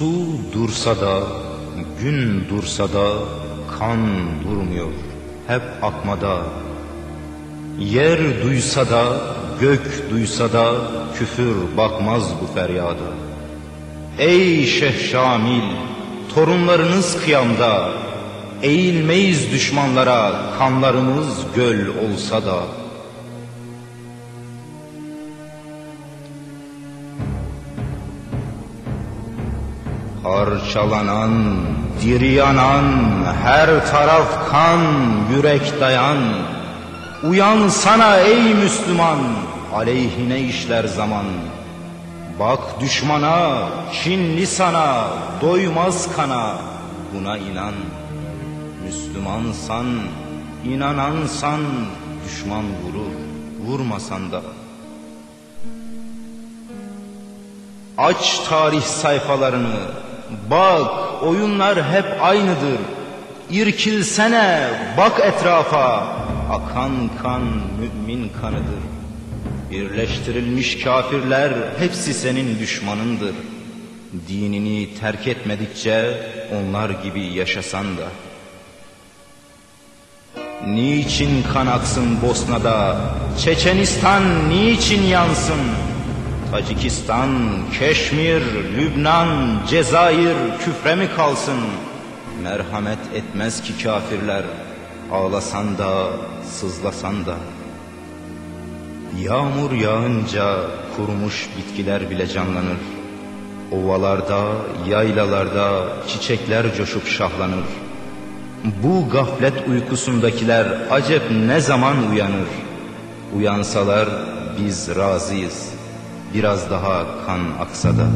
Su dursa da, gün dursa da kan durmuyor. Hep akmada. Yer duysa da, gök duysa da küfür bakmaz bu feryada. Ey Şeyh Şamil, torunlarınız kıyamda, eğilmeyiz düşmanlara, kanlarımız göl olsa da. Parçalanan, diri yanan, her taraf kan, yürek dayan. Uyan sana ey Müslüman, aleyhine işler zaman. Bak düşmana, kinli sana, doymaz kana, buna inan. Müslümansan, inanansan, düşman vurur, vurmasan da. Aç tarih sayfalarını, bak oyunlar hep aynıdır. İrkilsene, bak etrafa, akan kan mümin kanıdır. Birleştirilmiş kafirler hepsi senin düşmanındır. Dinini terk etmedikçe onlar gibi yaşasan da. Niçin kan aksın Bosna'da, Çeçenistan niçin yansın? Tacikistan, Keşmir, Lübnan, Cezayir küfre mi kalsın? Merhamet etmez ki kafirler, ağlasan da, sızlasan da. Yağmur yağınca kurumuş bitkiler bile canlanır. Ovalarda, yaylalarda çiçekler coşup şahlanır. Bu gaflet uykusundakiler acep ne zaman uyanır? Uyansalar biz razıyız. Biraz daha kan aksa da.